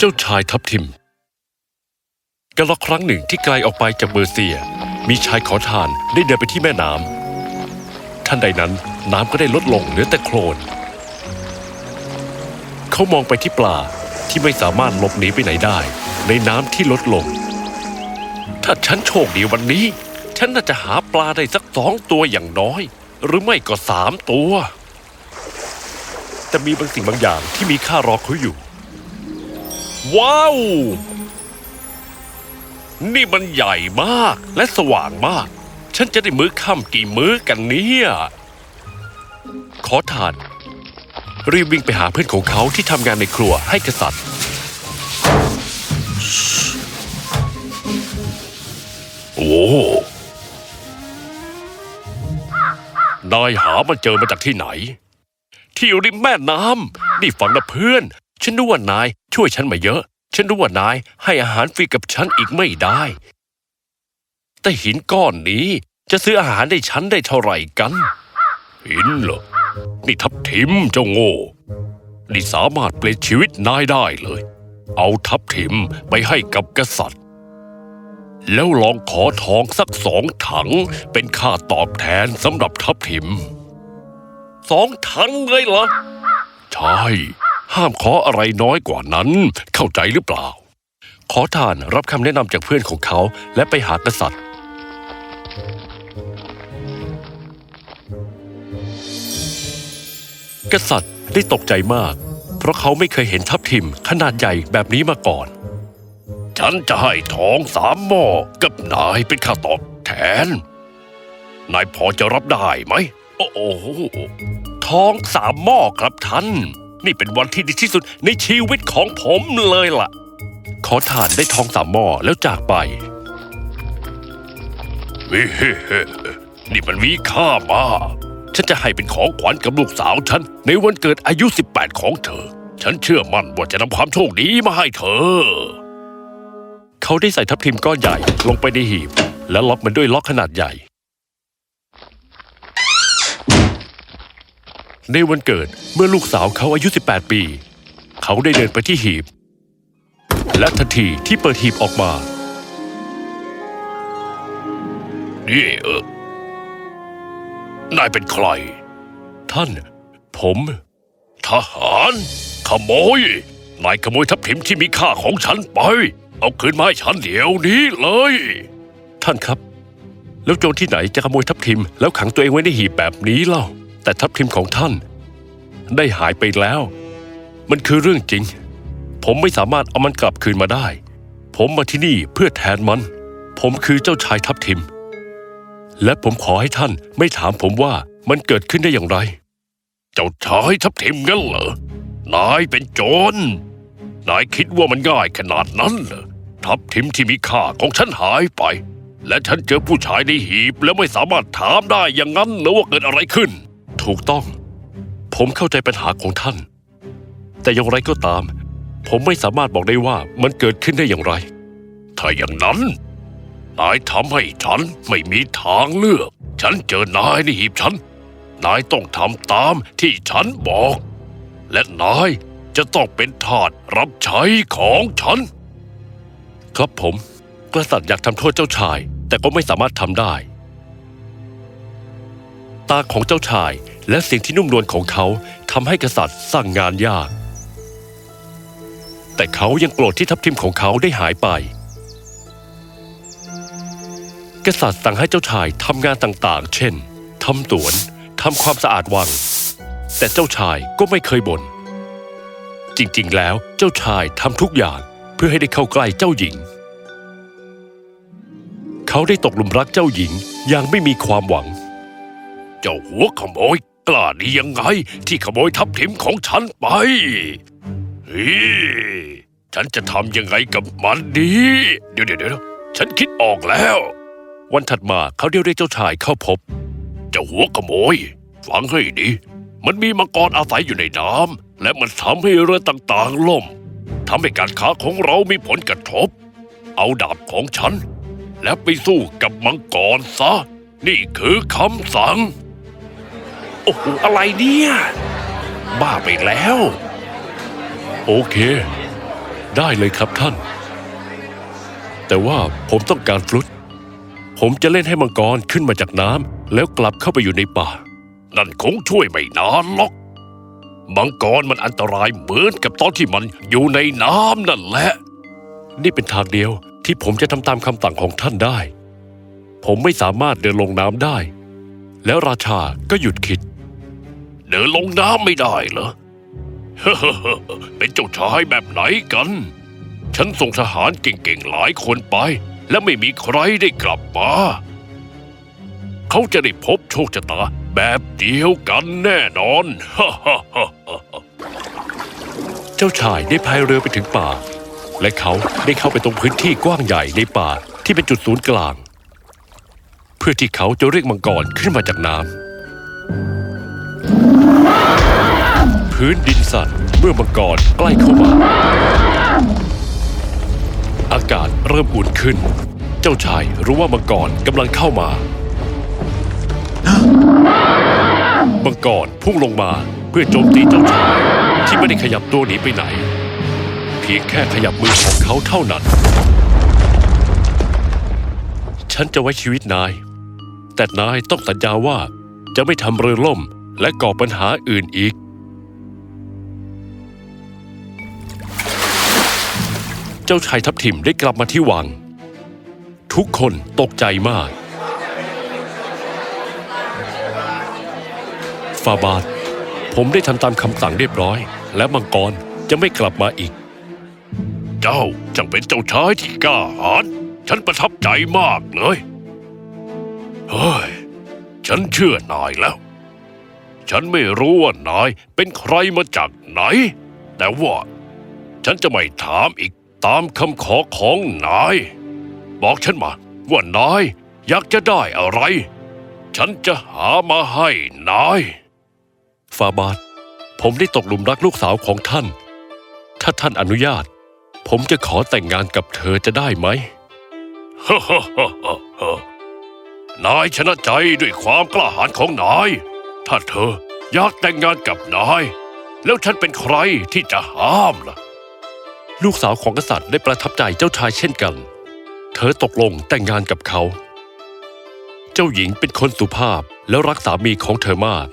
เจ้าชายทับทิมกาลครั้งหนึ่งที่ไกลออกไปจากเบอร์เซีย มีชายขอทานได้เดินไปที่แม่น้ำท่านใดนั้นน้ำก็ได้ลดลงเหลือแต่โคลน เขามองไปที่ปลาที่ไม่สามารถหลบหนีไปไหนได้ ในน้ำที่ลดลง ถ้าฉันโชคดีวันนี้ ฉันน่าจะหาปลาได้สักสองตัวอย่างน้อย หรือไม่ก็สามตัว แต่มีบางสิ่งบางอย่างที่มีค่ารอเขาอยู่ ว้าว นี่มันใหญ่มากและสว่างมาก ฉันจะได้มื้อค่ำกี่มื้อกันเนี่ยขอทาน รีบวิ่งไปหาเพื่อนของเขาที่ทำงานในครัวให้กษัตริย์ โอ้นายหามันเจอมาจากที่ไหน ที่ริมแม่น้ำนี่ฟังนะเพื่อน ฉันรู้ว่านาย ช่วยฉันมาเยอะ ฉันรู้ว่านายให้อาหารฟรีกับฉันอีกไม่ได้ แต่หินก้อนนี้จะซื้ออาหารได้ฉันได้เท่าไหร่กัน หินเหรอ นี่ทับทิมเจ้าโง่ นี่สามารถเปลี่ยนชีวิตนายได้เลย เอาทับทิมไปให้กับกษัตริย์ แล้วลองขอทองสักสองถังเป็นค่าตอบแทนสำหรับทับทิม สองถังเลยเหรอ ใช่ ห้ามขออะไรน้อยกว่านั้น เข้าใจหรือเปล่า ขอทานรับคำแนะนำจากเพื่อนของเขาและไปหากษัตริย์ กษัตริย์ได้ตกใจมาก เพราะเขาไม่เคยเห็นทับทิมขนาดใหญ่แบบนี้มาก่อน ฉันจะให้ทองสามหม้อกับนายเป็นค่าตอบแทน นายพอจะรับได้ไหม โอ้โหทองสามหม้อครับท่าน นี่เป็นวันที่ดีที่สุดในชีวิตของผมเลยล่ะ ขอทานได้ทองสามหม้อแล้วจากไปเฮ้เฮ้เฮ้นี่มันมีค่ามากฉันจะให้เป็นของขวัญกับลูกสาวฉัน ในวันเกิดอายุ 18 ของเธอ ฉันเชื่อมั่นว่าจะนำความโชคดีมาให้เธอ เขาได้ใส่ทับทิมก้อนใหญ่ลงไปในหีบ และล็อกมันด้วยล็อกขนาดใหญ่ ในวันเกิดเมื่อลูกสาวเขาอายุ 18 ปี เขาได้เดินไปที่หีบ และทันทีที่เปิดหีบออกมานี่เออนายเป็นใคร ท่าน ผม ทหาร ขโมย นายขโมยทับทิมที่มีค่าของฉันไป เอาคืนมาให้ฉันเดี๋ยวนี้เลย ท่านครับ แล้วโจรที่ไหนจะขโมยทับทิม แล้วขังตัวเองไว้ในหีบแบบนี้เล่า แต่ทับทิมของท่าน ได้หายไปแล้ว มันคือเรื่องจริง ผมไม่สามารถเอามันกลับคืนมาได้ ผมมาที่นี่เพื่อแทนมัน ผมคือเจ้าชายทับทิม และผมขอให้ท่านไม่ถามผมว่ามันเกิดขึ้นได้อย่างไร เจ้าชายทับทิมงั้นเหรอนายเป็นโจรนายคิดว่ามันง่ายขนาดนั้นเหรอทับทิมที่มีค่าของฉันหายไป และฉันเจอผู้ชายในหีบ แล้วไม่สามารถถามได้อย่างนั้นหรือว่าเกิดอะไรขึ้น ถูกต้อง ผมเข้าใจปัญหาของท่าน แต่อย่างไรก็ตาม ผมไม่สามารถบอกได้ว่ามันเกิดขึ้นได้อย่างไร ถ้าอย่างนั้นนายทำให้ฉันไม่มีทางเลือก ฉันเจอนายในหีบฉัน นายต้องทำตามที่ฉันบอก และนายจะต้องเป็นทาสรับใช้ของฉัน ครับผม กษัตริย์อยากทำโทษเจ้าชาย แต่ก็ไม่สามารถทำได้ ตาของเจ้าชาย และเสียงที่นุ่มนวลของเขาทำให้กษัตริย์สั่งงานยาก แต่เขายังโกรธที่ทัพทิมของเขาได้หายไป กษัตริย์สั่งให้เจ้าชายทำงานต่างๆ เช่นทำสวนทำความสะอาดวัง แต่เจ้าชายก็ไม่เคยบน่นจริงๆ แล้วเจ้าชายทำทุกอย่างเพื่อให้ได้เข้าใกล้เจ้าหญิง เขาได้ตกหลุมรักเจ้าหญิงอย่างไม่มีความหวัง เจ้าหัวขโมยกล้าดียังไง ที่ขโมยทับทิมของฉันไปเฮ้ฉันจะทำยังไงกับมันดี เดี๋ยวเดี๋ยวฉันคิดออกแล้ว วันถัดมาเขาเรียกเจ้าชายเข้าพบ เจ้าหัวขโมยฟังให้ดี มันมีมังกรอาศัยอยู่ในน้ำและมันทำให้เรือต่างๆล่มทำให้การค้าของเรามีผลกระทบ เอาดาบของฉัน และไปสู้กับมังกรซะ นี่คือคำสั่ง อ้โหอะไรเนี่ย บ้าไปแล้ว โอเค ได้เลยครับท่าน แต่ว่าผมต้องการฟลุตผมจะเล่นให้มังกรขึ้นมาจากน้ำแล้วกลับเข้าไปอยู่ในป่า นั่นคงช่วยไม่นานหรอก มังกรมันอันตรายเหมือนกับตอนที่มันอยู่ในน้ำนั่นแหละ นี่เป็นทางเดียวที่ผมจะทำตามคำสั่งของท่านได้ ผมไม่สามารถเดินลงน้ำได้ แล้วราชาก็หยุดคิด เดินลงน้ำไม่ได้เหรอเป็นเจ้าชายแบบไหนกัน ฉันส่งทหารเก่งๆหลายคนไป และไม่มีใครได้กลับมา เขาจะได้พบโชคชะตาแบบเดียวกันแน่นอน เจ้าชายได้พายเรือไปถึงป่า และเขาได้เข้าไปตรงพื้นที่กว้างใหญ่ในป่าที่เป็นจุดศูนย์กลาง เพื่อที่เขาจะเรียกมังกรขึ้นมาจากน้ำ พื้นดินสั่นเมื่อมังกรใกล้เข้ามา อากาศเริ่มอุ่นขึ้น เจ้าชายรู้ว่ามังกรกำลังเข้ามา มังกรพุ่งลงมาเพื่อโจมตีเจ้าชายที่ไม่ได้ขยับตัวหนีไปไหน เพียงแค่ขยับมือของเขาเท่านั้น ฉันจะไว้ชีวิตนาย แต่นายต้องสัญญาว่าจะไม่ทำเรือล่มและก่อปัญหาอื่นอีก เจ้าชายทัพทิมได้กลับมาที่วัง ทุกคนตกใจมาก ฟาบาทผมได้ทำตามคำสั่งเรียบร้อย และมังกรจะไม่กลับมาอีก เจ้าจังเป็นเจ้าชายที่กล้าหาญฉันประทับใจมากเลยเฮ้ยฉันเชื่อนายแล้ว ฉันไม่รู้ว่านายเป็นใครมาจากไหน แต่ว่า ฉันจะไม่ถามอีก ตามคำขอของนาย บอกฉันมา ว่านายอยากจะได้อะไร ฉันจะหามาให้นายฟาบาทผมได้ตกหลุมรักลูกสาวของท่าน ถ้าท่านอนุญาต ผมจะขอแต่งงานกับเธอจะได้ไหมนายชนะใจด้วยความกล้าหาญของนาย ถ้าเธออยากแต่งงานกับนาย แล้วฉันเป็นใครที่จะห้ามล่ะ ลูกสาวของกษัตริย์ได้ประทับใจเจ้าชายเช่นกัน เธอตกลงแต่งงานกับเขา เจ้าหญิงเป็นคนสุภาพแล้วรักสามีของเธอมาก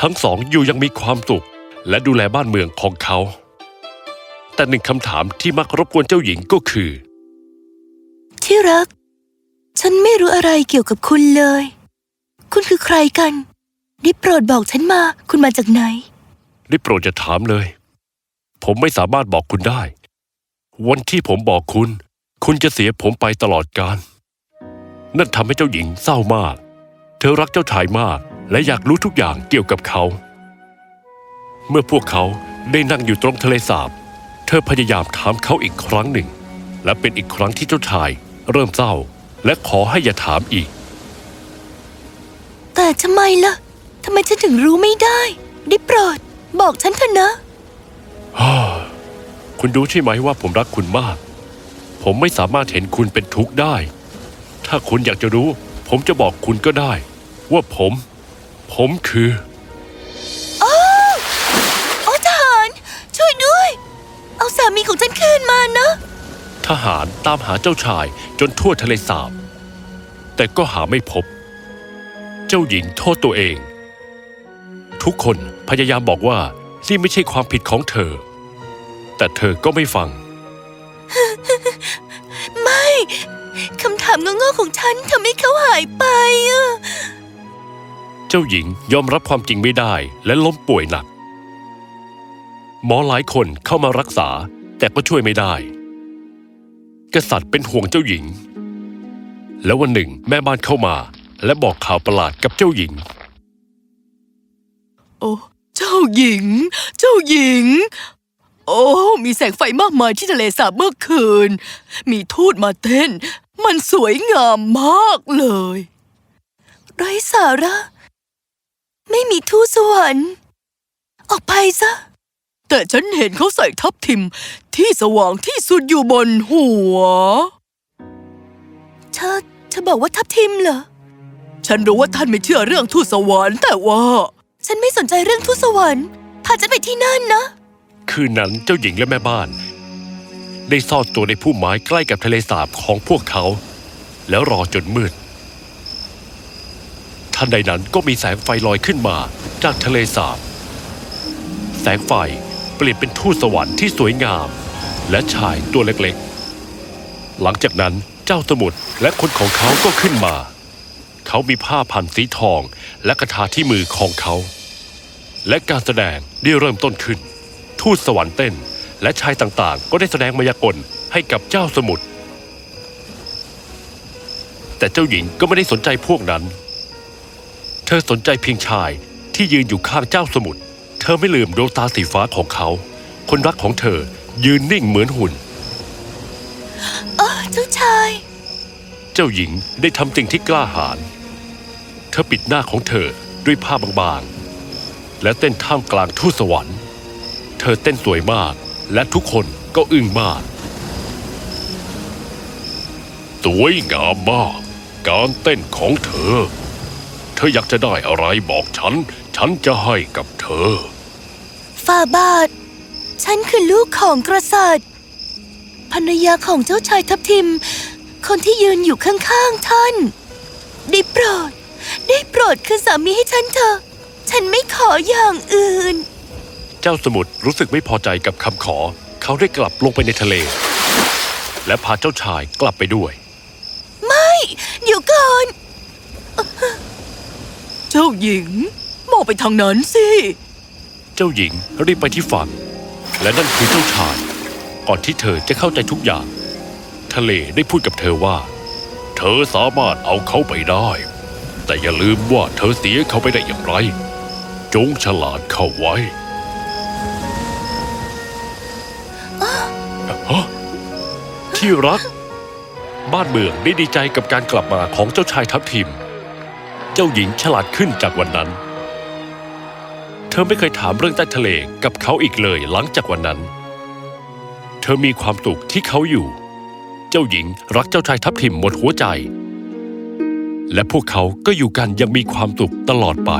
ทั้งสองอยู่ยังมีความสุขและดูแลบ้านเมืองของเขา แต่หนึ่งคำถามที่มักรบกวนเจ้าหญิงก็คือ ที่รัก ฉันไม่รู้อะไรเกี่ยวกับคุณเลย คุณคือใครกันได้โปรดบอกฉันมา คุณมาจากไหนได้โปรดจะถามเลย ผมไม่สามารถบอกคุณได้ วันที่ผมบอกคุณ คุณจะเสียผมไปตลอดกาลนั่นทำให้เจ้าหญิงเศร้ามาก เธอรักเจ้าชายมาก และอยากรู้ทุกอย่างเกี่ยวกับเขา เมื่อพวกเขาได้นั่งอยู่ตรงทะเลสาบ เธอพยายามถามเขาอีกครั้งหนึ่ง และเป็นอีกครั้งที่เจ้าชาย เริ่มเศร้า และขอให้อย่าถามอีก แต่ทำไมล่ะทำไมฉันถึงรู้ไม่ได้ ได้โปรด บอกฉันเถอะนะ คุณรู้ใช่ไหมว่าผมรักคุณมาก ผมไม่สามารถเห็นคุณเป็นทุกข์ได้ ถ้าคุณอยากจะรู้ ผมจะบอกคุณก็ได้ ว่าผม ผมคือโอ้ทหาร ช่วยด้วย เอาสามีของฉันคืนมานะ ทหารตามหาเจ้าชายจนทั่วทะเลสาบ แต่ก็หาไม่พบ เจ้าหญิงโทษตัวเอง ทุกคนพยายามบอกว่า นี่ไม่ใช่ความผิดของเธอ แต่เธอก็ไม่ฟัง ไม่คำถามโง่ๆของฉันทำให้เขาหายไปอะเจ้าหญิงยอมรับความจริงไม่ได้และล้มป่วยหนัก หมอหลายคนเข้ามารักษาแต่ก็ช่วยไม่ได้ กษัตริย์เป็นห่วงเจ้าหญิง แล้ววันหนึ่งแม่บ้านเข้ามา และบอกข่าวประหลาดกับเจ้าหญิง โอ้เจ้าหญิง เจ้าหญิง โอ้ มีแสงไฟมากมายที่ทะเลสาบเมื่อคืน มีทูตมาเต้น มันสวยงามมากเลย ไร้สาระ ไม่มีทูตสวรรค์ ออกไปซะ แต่ฉันเห็นเขาใส่ทับทิมที่สว่างที่สุดอยู่บนหัว เธอเธอบอกว่าทับทิมเหรอ ฉันรู้ว่าท่านไม่เชื่อเรื่องทูตสวรรค์แต่ว่า ฉันไม่สนใจเรื่องทูตสวรรค์พาฉันไปที่นั่นนะ คืนนั้นเจ้าหญิงและแม่บ้าน ได้ซ่อนตัวในพุ่มไม้ใกล้กับทะเลสาบของพวกเขา แล้วรอจนมืดทันใดนั้นก็มีแสงไฟลอยขึ้นมาจากทะเลสาบ แสงไฟเปลี่ยนเป็นทูตสวรรค์ที่สวยงาม และชายตัวเล็กๆ หลังจากนั้นเจ้าสมุทรและคนของเขาก็ขึ้นมา เขามีผ้าพันสีทองและกระทาที่มือของเขา และการแสดงได้เริ่มต้นขึ้น ทูตสวรรค์เต้น และชายต่างๆ ก็ได้แสดงมายากลให้กับเจ้าสมุทรแต่เจ้าหญิงก็ไม่ได้สนใจพวกนั้น เธอสนใจเพียงชายที่ยืนอยู่ข้างเจ้าสมุทรเธอไม่ลืมดวงตาสีฟ้าของเขา คนรักของเธอยืนนิ่งเหมือนหุ่นอ๋อเจ้าชาย เจ้าหญิงได้ทำสิ่งที่กล้าหาญ เธอปิดหน้าของเธอด้วยผ้าบางๆ และเต้นท่ามกลางทูตสวรรค์ เธอเต้นสวยมากและทุกคนก็อึ้งมาก สวยงามมาก การเต้นของเธอ เธออยากจะได้อะไรบอกฉัน ฉันจะให้กับเธอฝ่าบาท ฉันคือลูกของกษัตริย์ภรรยาของเจ้าชายทัพทิม คนที่ยืนอยู่ข้างๆท่านด้โปรด ได้โปรดคือสามีให้ฉันเถอะ ฉันไม่ขออย่างอื่น เจ้าสมุทรรู้สึกไม่พอใจกับคำขอ เขาได้กลับลงไปในทะเล และพาเจ้าชายกลับไปด้วย ไม่ เดี๋ยวก่อน เจ้าหญิง มองไปทางนั้นสิ เจ้าหญิงรีบไปที่ฝั่ง และนั่นคือเจ้าชาย ก่อนที่เธอจะเข้าใจทุกอย่าง ทะเลได้พูดกับเธอว่า เธอสามารถเอาเขาไปได้ แต่อย่าลืมว่าเธอเสียเขาไปได้อย่างไร จงฉลาดเข้าไว้ฮะที่รัก บ้านเมืองได้ดีใจกับการกลับมาของเจ้าชายทัพทิม เจ้าหญิงฉลาดขึ้นจากวันนั้น เธอไม่เคยถามเรื่องใต้ทะเลกับเขาอีกเลยหลังจากวันนั้น เธอมีความสุขที่เขาอยู่ เจ้าหญิงรักเจ้าชายทัพทิมหมดหัวใจ และพวกเขาก็อยู่กันยังมีความสุขตลอดไป